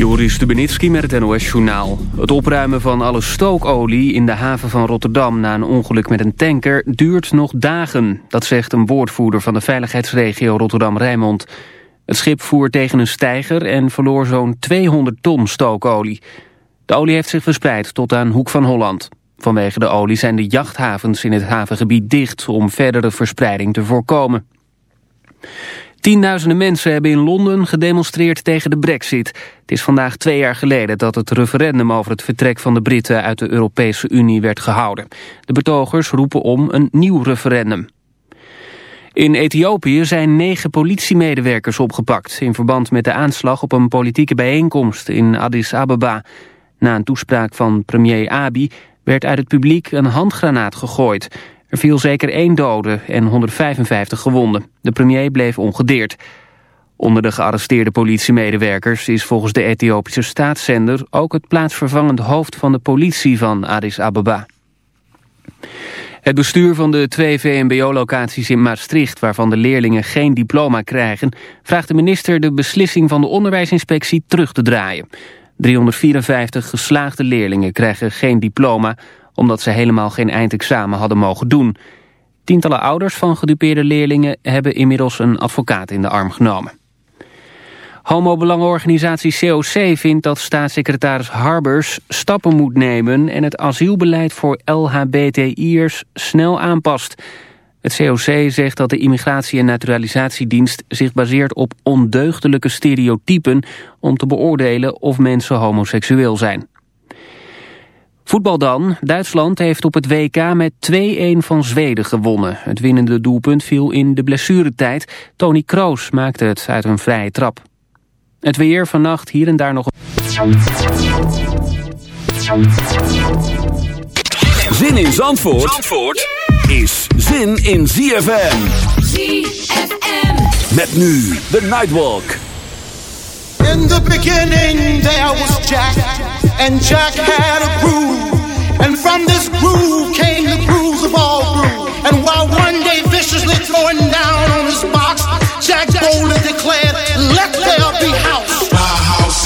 Joris Stubenitski met het NOS-journaal. Het opruimen van alle stookolie in de haven van Rotterdam... na een ongeluk met een tanker duurt nog dagen. Dat zegt een woordvoerder van de veiligheidsregio Rotterdam-Rijnmond. Het schip voer tegen een steiger en verloor zo'n 200 ton stookolie. De olie heeft zich verspreid tot aan Hoek van Holland. Vanwege de olie zijn de jachthavens in het havengebied dicht... om verdere verspreiding te voorkomen. Tienduizenden mensen hebben in Londen gedemonstreerd tegen de brexit. Het is vandaag twee jaar geleden dat het referendum over het vertrek van de Britten uit de Europese Unie werd gehouden. De betogers roepen om een nieuw referendum. In Ethiopië zijn negen politiemedewerkers opgepakt... in verband met de aanslag op een politieke bijeenkomst in Addis Ababa. Na een toespraak van premier Abiy werd uit het publiek een handgranaat gegooid. Er viel zeker één dode en 155 gewonden. De premier bleef ongedeerd. Onder de gearresteerde politiemedewerkers is volgens de Ethiopische staatszender... ook het plaatsvervangend hoofd van de politie van Addis Ababa. Het bestuur van de twee VMBO-locaties in Maastricht... waarvan de leerlingen geen diploma krijgen... vraagt de minister de beslissing van de onderwijsinspectie terug te draaien. 354 geslaagde leerlingen krijgen geen diploma omdat ze helemaal geen eindexamen hadden mogen doen. Tientallen ouders van gedupeerde leerlingen hebben inmiddels een advocaat in de arm genomen. Homo-belangenorganisatie COC vindt dat staatssecretaris Harbers stappen moet nemen en het asielbeleid voor LHBTI'ers snel aanpast. Het COC zegt dat de Immigratie- en Naturalisatiedienst zich baseert op ondeugdelijke stereotypen om te beoordelen of mensen homoseksueel zijn. Voetbal dan. Duitsland heeft op het WK met 2-1 van Zweden gewonnen. Het winnende doelpunt viel in de blessuretijd. Tony Kroos maakte het uit een vrije trap. Het weer vannacht hier en daar nog... Zin in Zandvoort, Zandvoort is zin in ZFM. ZFM. Met nu de Nightwalk. In the beginning there was Jack. And Jack had a groove. And from this groove came the grooves of all grooves. And while one day viciously throwing down on his box, Jack boldly declared, Let there be house.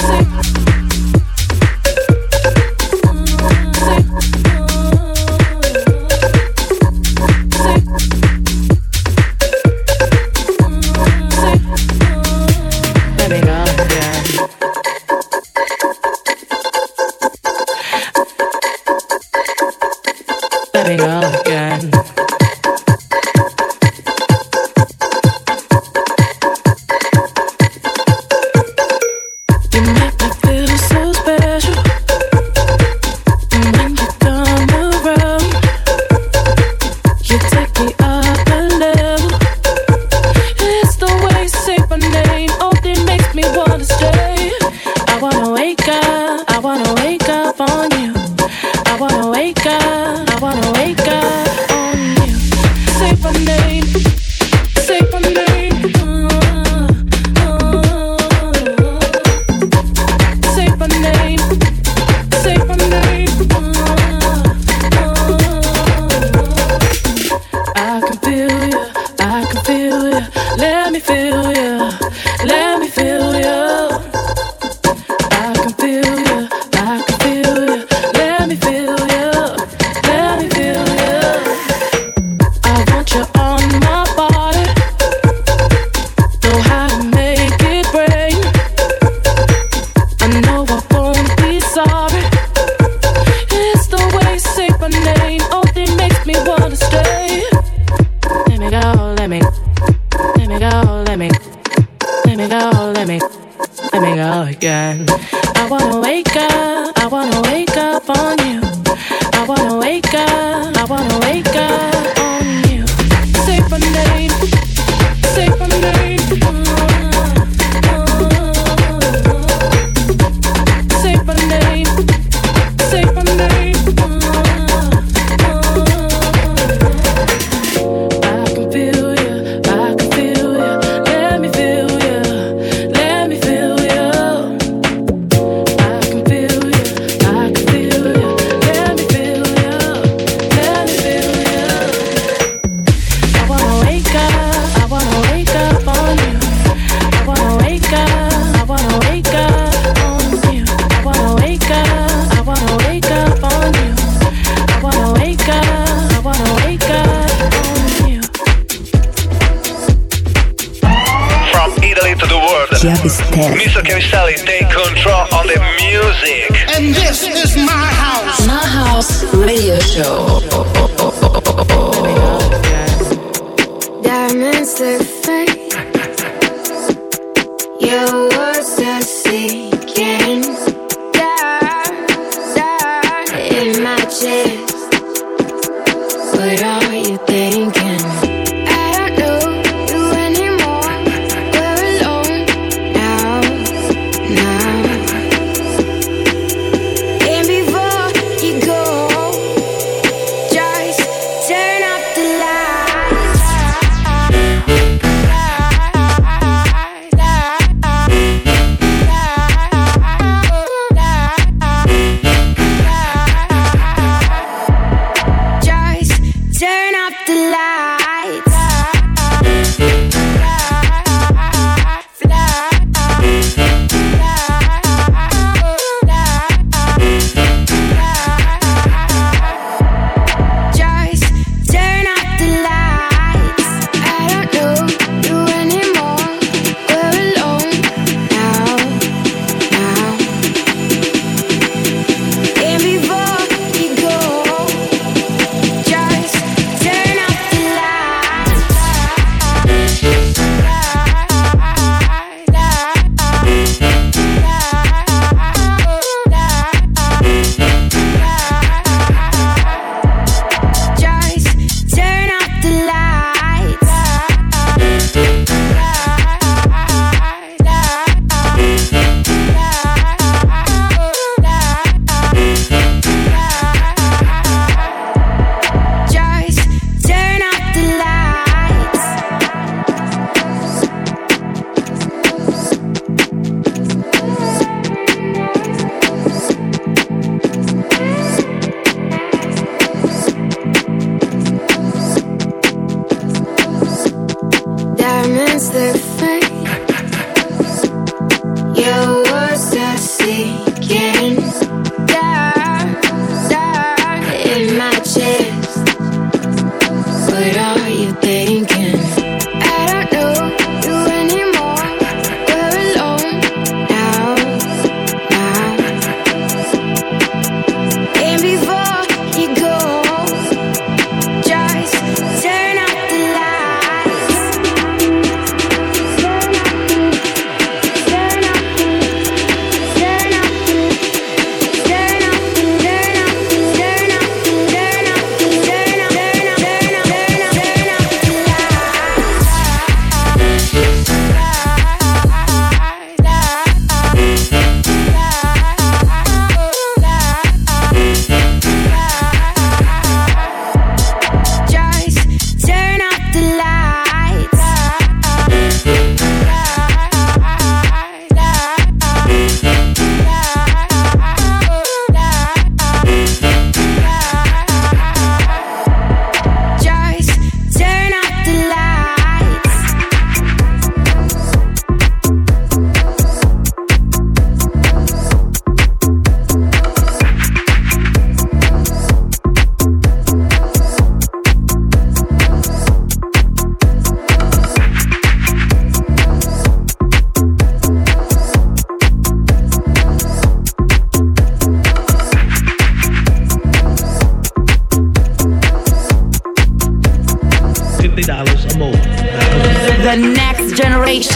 Isn't break. Chiavistelli. Mr. Take control of the music. And this is my house. My house radio show. Diamonds look fake. You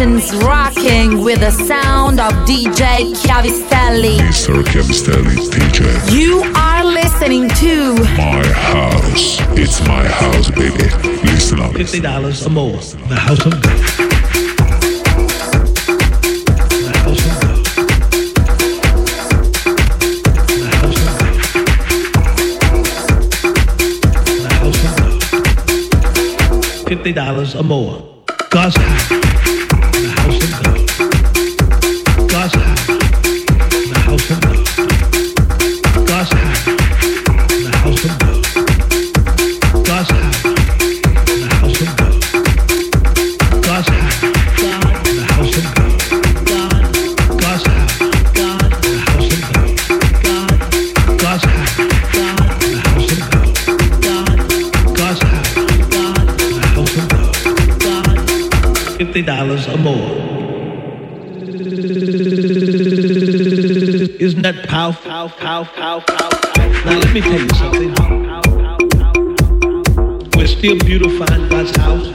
sessions rocking with the sound of DJ Chiavistelli. Mr. Chiavistelli, DJ. You are listening to My House. It's my house, baby. Listen up. $50 or more. The House of God. $50 or more. God's house. Powerful? Now let me tell you something. We're still beautifying God's house.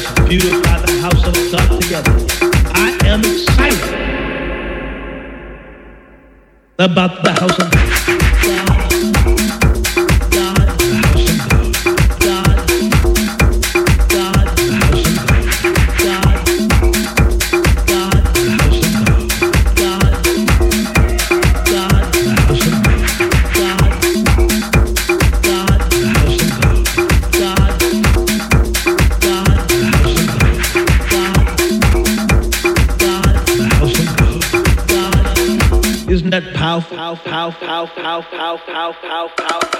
Us beautify the house of God together. I am excited about the house of God. Isn't that powerful? Powerful, powerful, powerful, powerful, powerful, powerful,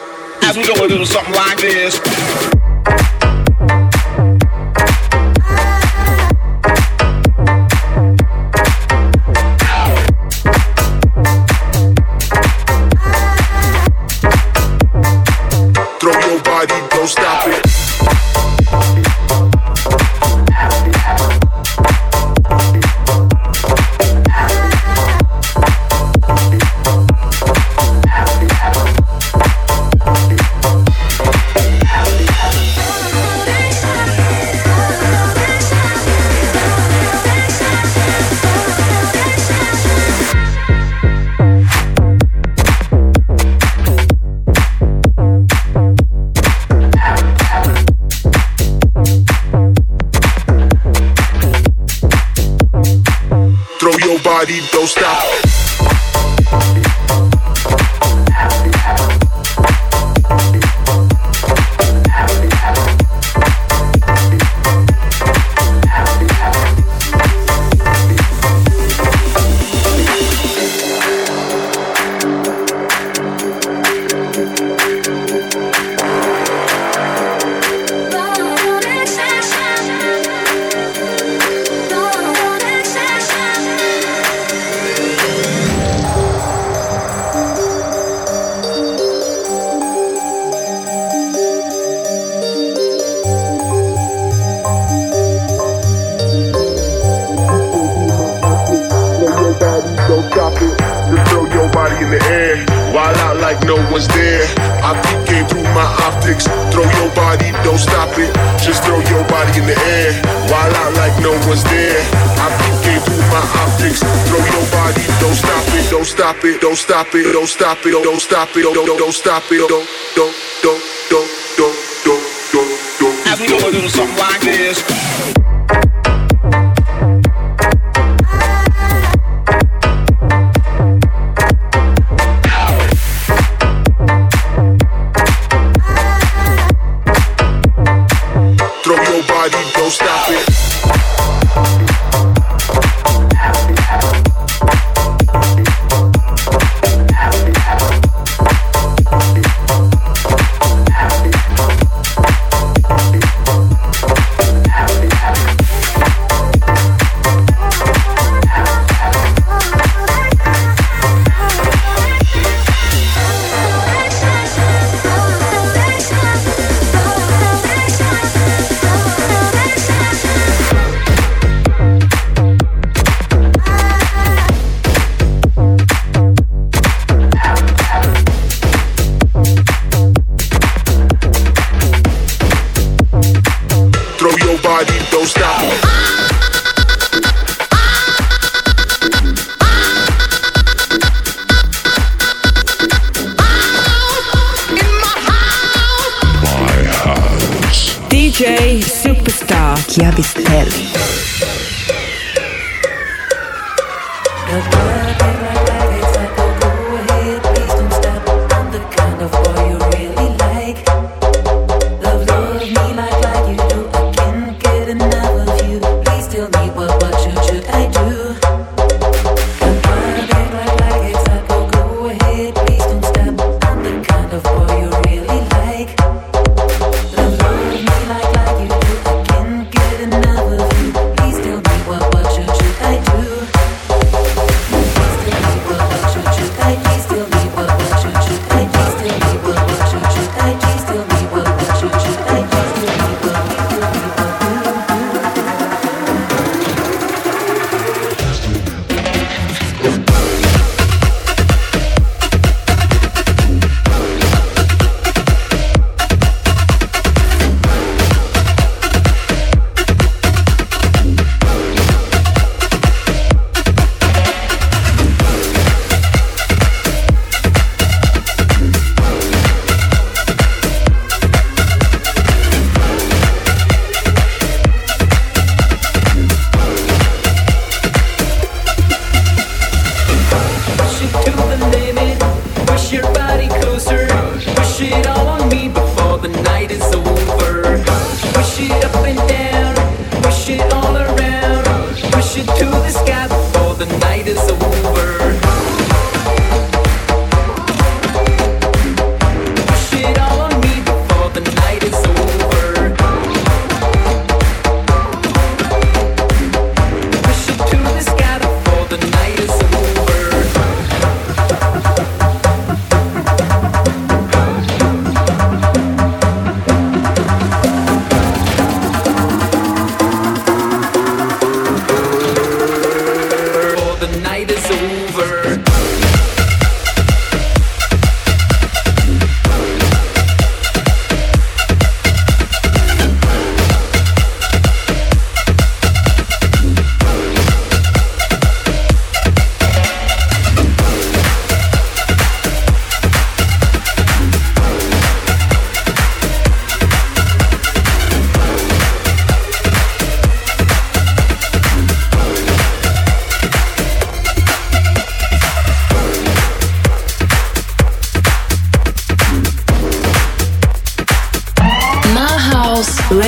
stop it, don't stop it, don't, stop it! don't stop it. Don't.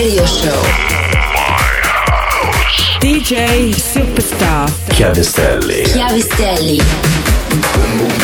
Radio Show. DJ Superstar. Chiavistelli. Chiavistelli. This,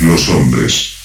Los hombres.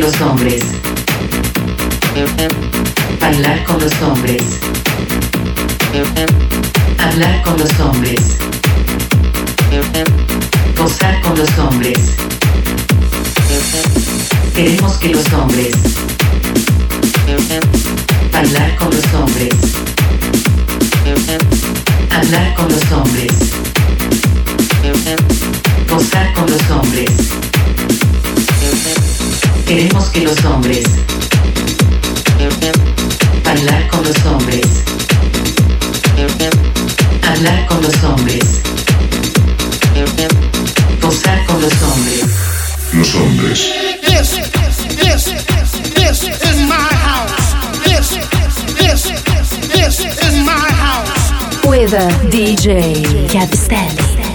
Los hombres. Bailar con los hombres. Hablar con los hombres. Gozar con los hombres. Queremos que los hombres. Bailar con los hombres. Hablar con los hombres. Gozar con los hombres. Queremos que los hombres. Bailar con los hombres. Hablar con los hombres. Gozar con los hombres. Los hombres. This, this, this is my house. This, this, this is my house. With DJ Chiavistelli.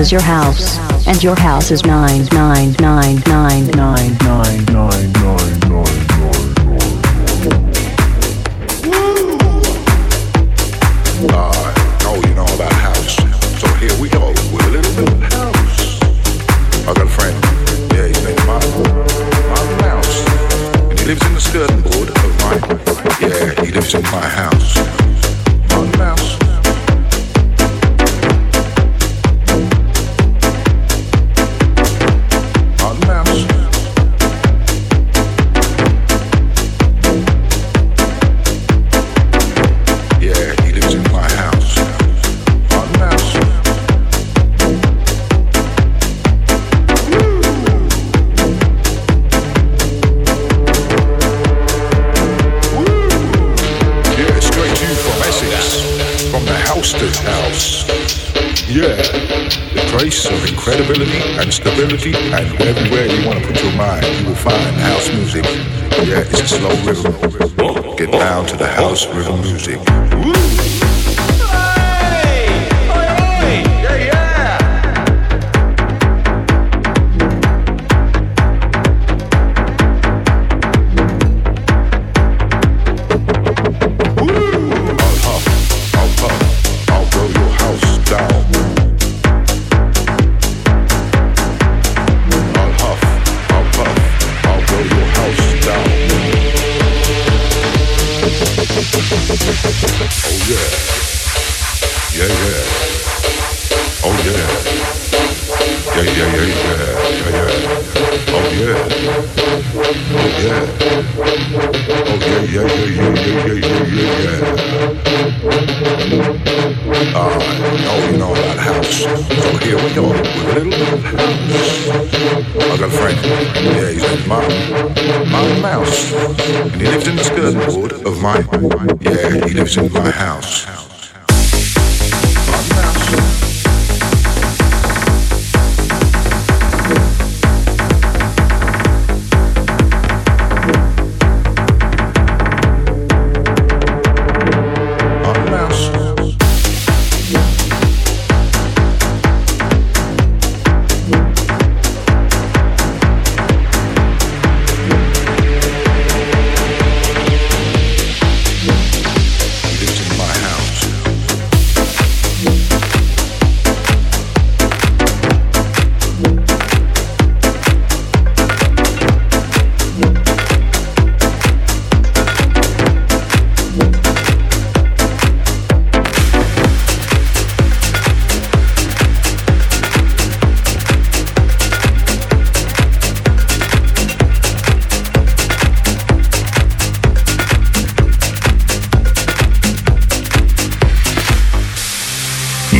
is your house, and your house is nine nine nine nine nine nine nine nine nine. lives in the skirting board of my, yeah, he lives in my house. With the Music.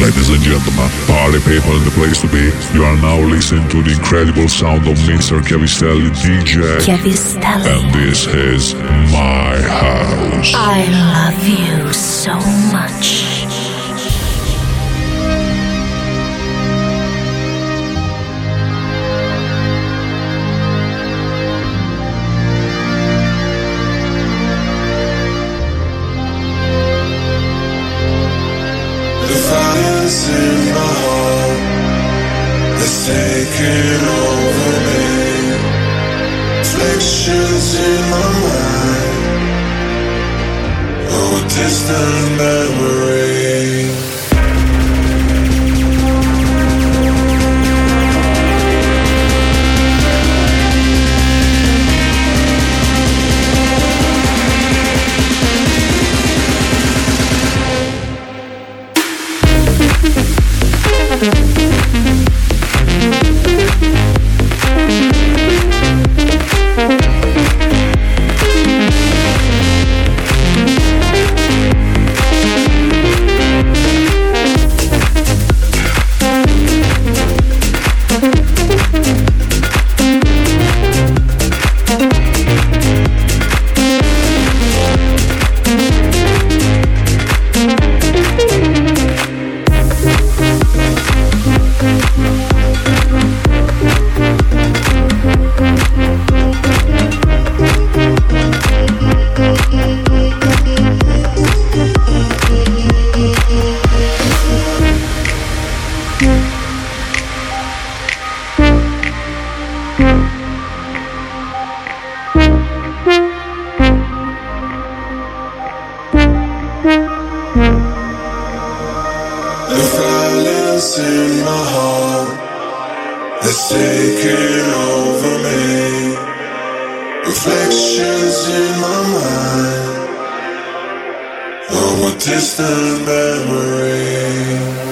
Ladies and gentlemen, party people in the place to be. You are now listening to the incredible sound of Mr. Chiavistelli DJ. Chiavistelli. And this is my house. I love you so much. It's in my heart over me. Reflections in oh distant memories. in my heart It's taking over me. Reflections in my mind of a distant memory.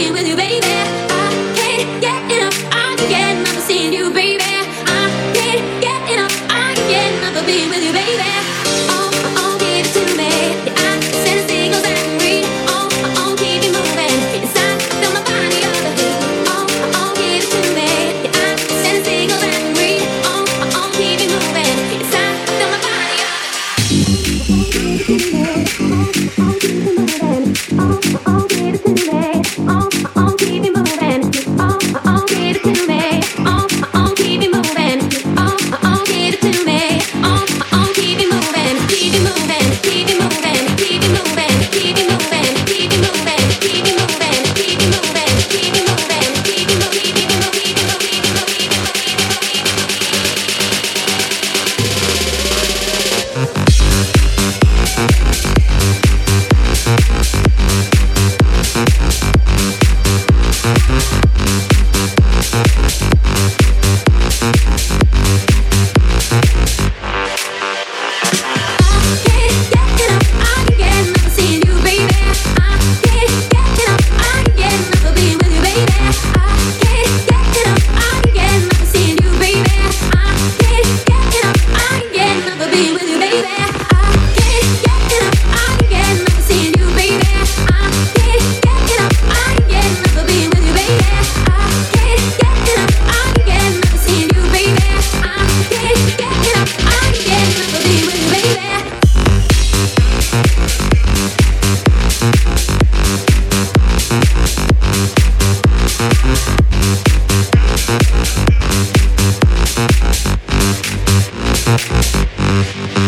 Oh, Mm-hmm.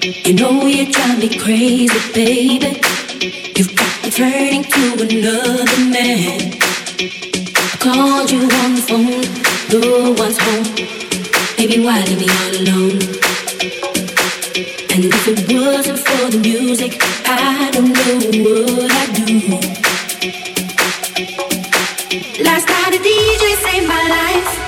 You know you drive me crazy, baby. You've got me turning to another man. I called you on the phone, no one's home. Baby, why leave me all alone? And if it wasn't for the music, I don't know what I'd do. Last night a DJ saved my life.